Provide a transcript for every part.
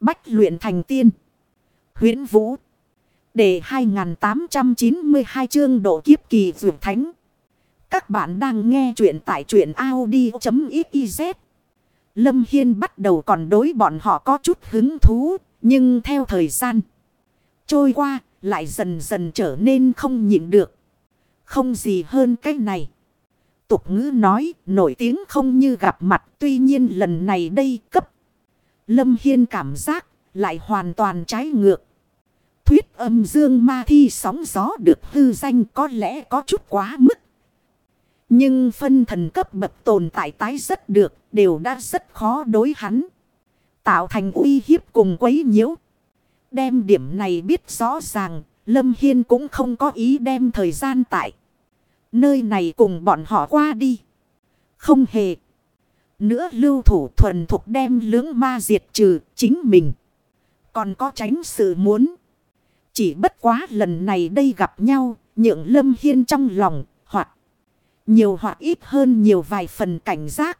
Bách luyện thành tiên. huyễn Vũ. Để 2892 chương độ kiếp kỳ vượt thánh. Các bạn đang nghe truyện tại truyện Audi.xyz. Lâm Hiên bắt đầu còn đối bọn họ có chút hứng thú. Nhưng theo thời gian, trôi qua, lại dần dần trở nên không nhịn được. Không gì hơn cái này. Tục ngữ nói, nổi tiếng không như gặp mặt, tuy nhiên lần này đây cấp. Lâm Hiên cảm giác lại hoàn toàn trái ngược. Thuyết âm dương ma thi sóng gió được hư danh có lẽ có chút quá mức. Nhưng phân thần cấp bậc tồn tại tái rất được đều đã rất khó đối hắn. Tạo thành uy hiếp cùng quấy nhiễu. Đem điểm này biết rõ ràng, Lâm Hiên cũng không có ý đem thời gian tại. Nơi này cùng bọn họ qua đi. Không hề. Nữa lưu thủ thuần thuộc đem lưỡng ma diệt trừ chính mình. Còn có tránh sự muốn. Chỉ bất quá lần này đây gặp nhau. Nhượng lâm hiên trong lòng. Hoặc nhiều hoặc ít hơn nhiều vài phần cảnh giác.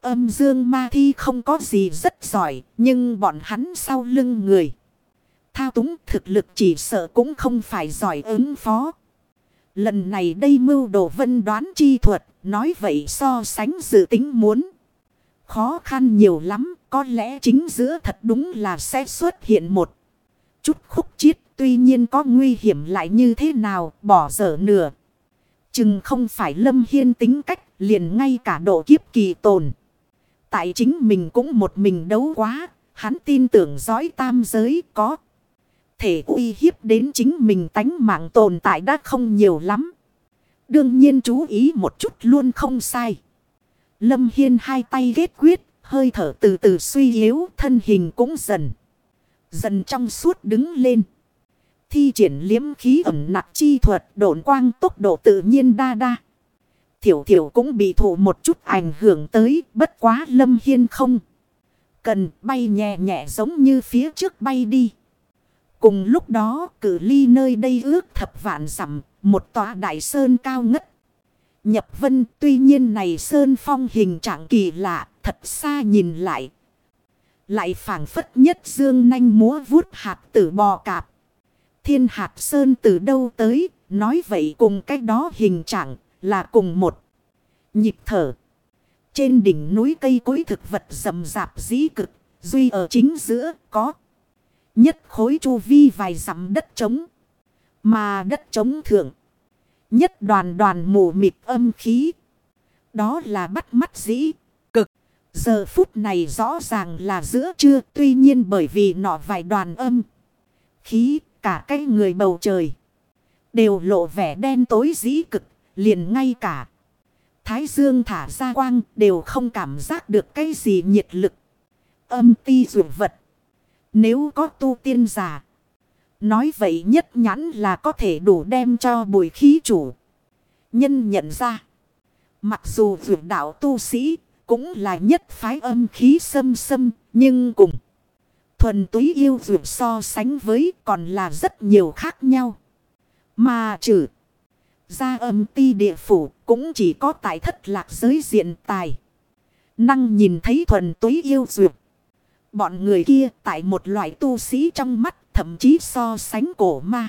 Âm dương ma thi không có gì rất giỏi. Nhưng bọn hắn sau lưng người. Thao túng thực lực chỉ sợ cũng không phải giỏi ứng phó. Lần này đây mưu đồ vân đoán chi thuật, nói vậy so sánh dự tính muốn. Khó khăn nhiều lắm, có lẽ chính giữa thật đúng là sẽ xuất hiện một chút khúc chiết. Tuy nhiên có nguy hiểm lại như thế nào, bỏ dở nửa. Chừng không phải lâm hiên tính cách, liền ngay cả độ kiếp kỳ tồn. Tại chính mình cũng một mình đấu quá, hắn tin tưởng dõi tam giới có thể uy hiếp đến chính mình tánh mạng tồn tại đã không nhiều lắm. Đương nhiên chú ý một chút luôn không sai. Lâm Hiên hai tay ghét quyết, hơi thở từ từ suy yếu, thân hình cũng dần. Dần trong suốt đứng lên. Thi triển liếm khí ẩm nặng chi thuật độn quang tốc độ tự nhiên đa đa. Thiểu thiểu cũng bị thụ một chút ảnh hưởng tới bất quá lâm hiên không. Cần bay nhẹ nhẹ giống như phía trước bay đi. Cùng lúc đó cử ly nơi đây ước thập vạn dặm một tòa đại sơn cao ngất. Nhập vân tuy nhiên này sơn phong hình trạng kỳ lạ thật xa nhìn lại. Lại phảng phất nhất dương nanh múa vuốt hạt tử bò cạp. Thiên hạt sơn từ đâu tới nói vậy cùng cách đó hình trạng là cùng một nhịp thở. Trên đỉnh núi cây cối thực vật rầm rạp dĩ cực, duy ở chính giữa có. Nhất khối chu vi vài dặm đất trống. Mà đất trống thượng. Nhất đoàn đoàn mù mịt âm khí. Đó là bắt mắt dĩ. Cực. Giờ phút này rõ ràng là giữa trưa. Tuy nhiên bởi vì nọ vài đoàn âm. Khí, cả cái người bầu trời. Đều lộ vẻ đen tối dĩ cực. Liền ngay cả. Thái dương thả ra quang đều không cảm giác được cái gì nhiệt lực. Âm ti dụ vật. Nếu có tu tiên giả. Nói vậy nhất nhãn là có thể đủ đem cho bùi khí chủ. Nhân nhận ra. Mặc dù vượt đạo tu sĩ cũng là nhất phái âm khí xâm xâm, nhưng cùng. Thuần túy yêu vượt so sánh với còn là rất nhiều khác nhau. Mà trừ. Ra âm ti địa phủ cũng chỉ có tại thất lạc giới diện tài. Năng nhìn thấy thuần túy yêu duyệt. Bọn người kia tại một loại tu sĩ trong mắt thậm chí so sánh cổ ma.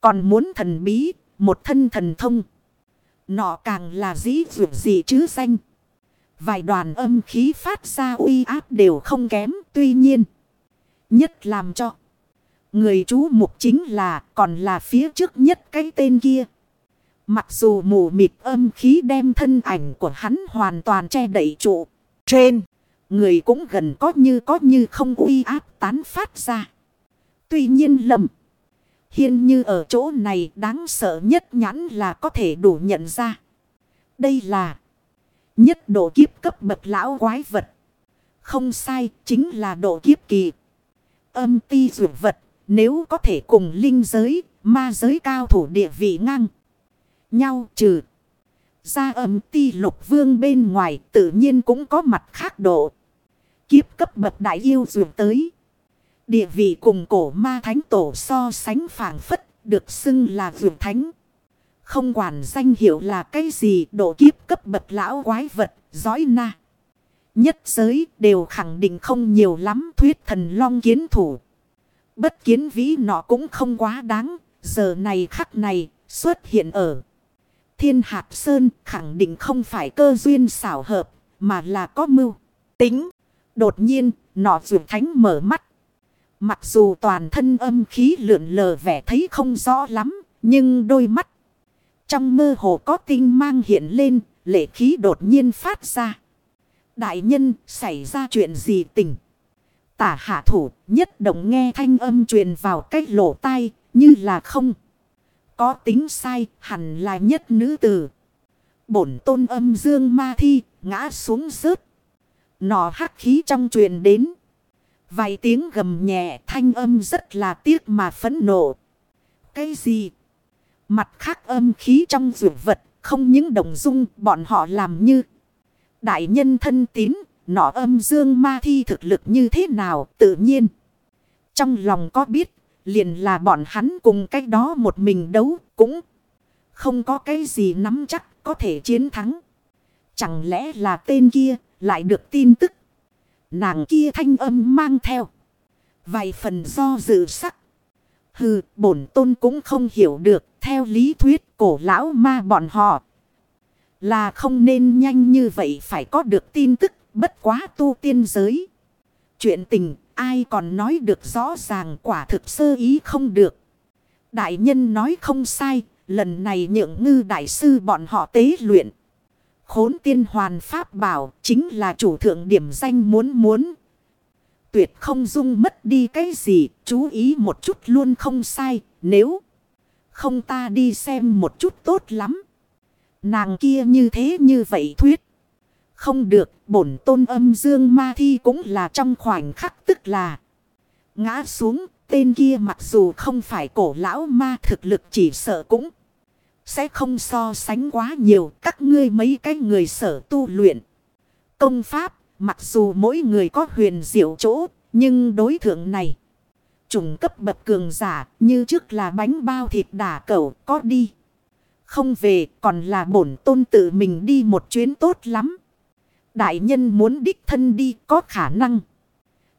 Còn muốn thần bí, một thân thần thông. Nọ càng là dĩ dụ gì chứ danh. Vài đoàn âm khí phát ra uy áp đều không kém tuy nhiên. Nhất làm cho. Người chú mục chính là còn là phía trước nhất cái tên kia. Mặc dù mù mịt âm khí đem thân ảnh của hắn hoàn toàn che đậy trụ. Trên. Người cũng gần có như có như không uy áp tán phát ra. Tuy nhiên lầm. Hiên như ở chỗ này đáng sợ nhất nhãn là có thể đủ nhận ra. Đây là nhất độ kiếp cấp bậc lão quái vật. Không sai, chính là độ kiếp kỳ. Âm ti dụ vật, nếu có thể cùng linh giới, ma giới cao thủ địa vị ngang. Nhau trừ. Ra âm ti lục vương bên ngoài tự nhiên cũng có mặt khác độ. Kiếp cấp bậc đại yêu dụ tới. Địa vị cùng cổ ma thánh tổ so sánh phản phất được xưng là vượt thánh. Không quản danh hiệu là cái gì độ kiếp cấp bậc lão quái vật, giói na. nhất giới đều khẳng định không nhiều lắm thuyết thần long kiến thủ. Bất kiến vĩ nọ cũng không quá đáng, giờ này khắc này xuất hiện ở. Thiên hạt sơn khẳng định không phải cơ duyên xảo hợp, mà là có mưu, tính. Đột nhiên, nọ vượt thánh mở mắt. Mặc dù toàn thân âm khí lượn lờ vẻ thấy không rõ lắm, nhưng đôi mắt trong mơ hồ có tinh mang hiện lên, lệ khí đột nhiên phát ra. Đại nhân, xảy ra chuyện gì tình? Tả hạ thủ, nhất động nghe thanh âm truyền vào cách lỗ tai, như là không. Có tính sai, hẳn là nhất nữ tử. Bổn tôn âm dương ma thi, ngã xuống rớt. Nọ hắc khí trong truyền đến. Vài tiếng gầm nhẹ thanh âm rất là tiếc mà phẫn nộ. Cái gì? Mặt khác âm khí trong rượu vật, không những đồng dung bọn họ làm như. Đại nhân thân tín, nọ âm dương ma thi thực lực như thế nào tự nhiên. Trong lòng có biết, liền là bọn hắn cùng cái đó một mình đấu cũng không có cái gì nắm chắc có thể chiến thắng. Chẳng lẽ là tên kia lại được tin tức. Nàng kia thanh âm mang theo. Vài phần do dự sắc. Hừ, bổn tôn cũng không hiểu được. Theo lý thuyết cổ lão ma bọn họ. Là không nên nhanh như vậy phải có được tin tức bất quá tu tiên giới. Chuyện tình ai còn nói được rõ ràng quả thực sơ ý không được. Đại nhân nói không sai, lần này nhượng ngư đại sư bọn họ tế luyện. Khốn tiên hoàn pháp bảo chính là chủ thượng điểm danh muốn muốn. Tuyệt không dung mất đi cái gì, chú ý một chút luôn không sai, nếu không ta đi xem một chút tốt lắm. Nàng kia như thế như vậy thuyết. Không được, bổn tôn âm dương ma thi cũng là trong khoảnh khắc tức là. Ngã xuống, tên kia mặc dù không phải cổ lão ma thực lực chỉ sợ cũng. Sẽ không so sánh quá nhiều các ngươi mấy cái người sở tu luyện. Công pháp, mặc dù mỗi người có huyền diệu chỗ, nhưng đối thượng này. Trùng cấp bậc cường giả như trước là bánh bao thịt đà cẩu có đi. Không về còn là bổn tôn tự mình đi một chuyến tốt lắm. Đại nhân muốn đích thân đi có khả năng.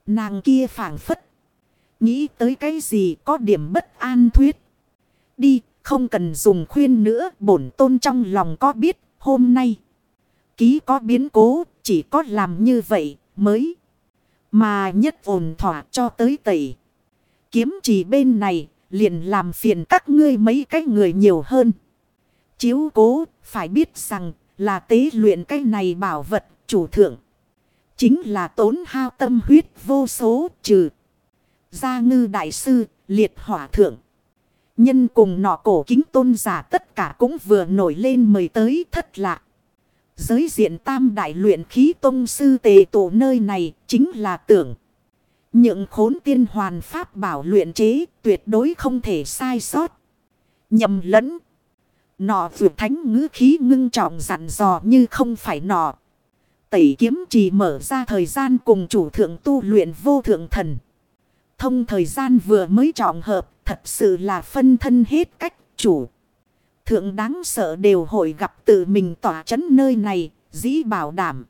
Nàng kia phản phất. Nghĩ tới cái gì có điểm bất an thuyết. Đi không cần dùng khuyên nữa, bổn tôn trong lòng có biết, hôm nay. Ký có biến cố, chỉ có làm như vậy mới. Mà nhất ổn thỏa cho tới tẩy. Kiếm chỉ bên này, liền làm phiền các ngươi mấy cái người nhiều hơn. Chiếu cố, phải biết rằng là tế luyện cái này bảo vật chủ thượng. Chính là tốn hao tâm huyết vô số, trừ. Gia ngư đại sư, liệt hỏa thượng. Nhân cùng nọ cổ kính tôn giả tất cả cũng vừa nổi lên mời tới thất lạ. Giới diện tam đại luyện khí tôn sư tề tổ nơi này chính là tưởng. Những khốn tiên hoàn pháp bảo luyện chế tuyệt đối không thể sai sót. Nhầm lẫn. Nọ vượt thánh ngữ khí ngưng trọng dặn dò như không phải nọ. Tẩy kiếm chỉ mở ra thời gian cùng chủ thượng tu luyện vô thượng thần. Thông thời gian vừa mới trọng hợp thật sự là phân thân hết cách chủ. Thượng đáng sợ đều hội gặp tự mình tỏa chấn nơi này, dĩ bảo đảm.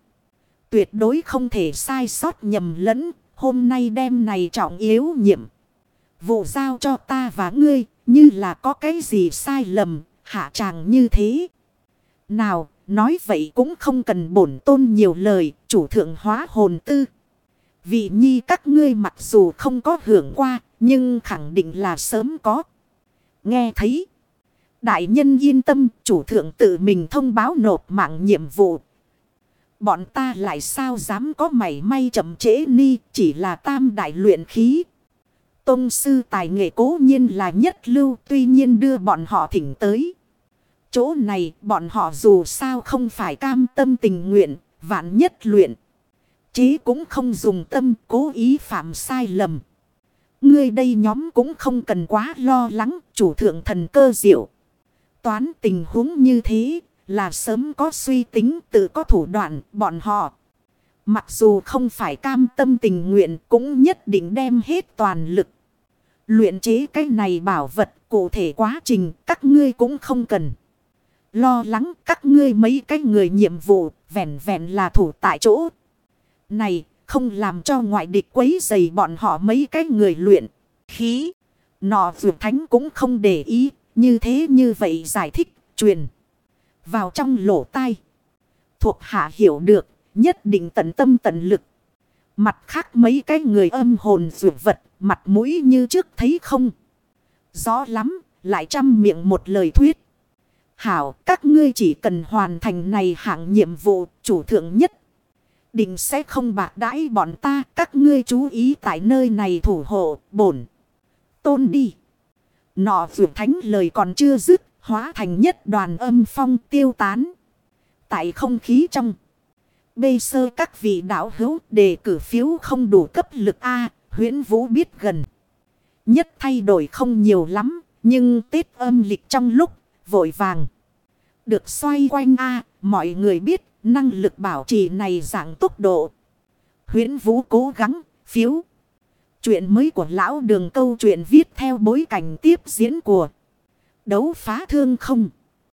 Tuyệt đối không thể sai sót nhầm lẫn, hôm nay đêm này trọng yếu nhiệm. Vụ giao cho ta và ngươi, như là có cái gì sai lầm, hạ chàng như thế. Nào, nói vậy cũng không cần bổn tôn nhiều lời, chủ thượng hóa hồn tư. Vị nhi các ngươi mặc dù không có hưởng qua, nhưng khẳng định là sớm có. Nghe thấy. Đại nhân yên tâm, chủ thượng tự mình thông báo nộp mạng nhiệm vụ. Bọn ta lại sao dám có mảy may chậm trễ ni, chỉ là tam đại luyện khí. Tông sư tài nghệ cố nhiên là nhất lưu, tuy nhiên đưa bọn họ thỉnh tới. Chỗ này bọn họ dù sao không phải cam tâm tình nguyện, vạn nhất luyện. Chí cũng không dùng tâm cố ý phạm sai lầm. Ngươi đây nhóm cũng không cần quá lo lắng, chủ thượng thần cơ diệu. Toán tình huống như thế, là sớm có suy tính, tự có thủ đoạn, bọn họ. Mặc dù không phải cam tâm tình nguyện, cũng nhất định đem hết toàn lực. Luyện chế cái này bảo vật, cụ thể quá trình, các ngươi cũng không cần. Lo lắng, các ngươi mấy cái người nhiệm vụ vẹn vẹn là thủ tại chỗ. này không làm cho ngoại địch quấy dày bọn họ mấy cái người luyện. Khí. Nọ vượt thánh cũng không để ý. Như thế như vậy giải thích. Truyền. Vào trong lỗ tai. Thuộc hạ hiểu được. Nhất định tận tâm tận lực. Mặt khác mấy cái người âm hồn rượu vật. Mặt mũi như trước thấy không. Rõ lắm. Lại trăm miệng một lời thuyết. Hảo, các ngươi chỉ cần hoàn thành này hạng nhiệm vụ chủ thượng nhất định sẽ không bạc đãi bọn ta. Các ngươi chú ý tại nơi này thủ hộ, bổn. Tôn đi. Nọ vượt thánh lời còn chưa dứt, hóa thành nhất đoàn âm phong tiêu tán. Tại không khí trong. Bê sơ các vị đạo hữu đề cử phiếu không đủ cấp lực A, huyễn vũ biết gần. Nhất thay đổi không nhiều lắm, nhưng Tết âm lịch trong lúc vội vàng. Được xoay quanh A, mọi người biết Năng lực bảo trì này dạng tốc độ. huyễn Vũ cố gắng, phiếu. Chuyện mới của lão đường câu chuyện viết theo bối cảnh tiếp diễn của đấu phá thương không.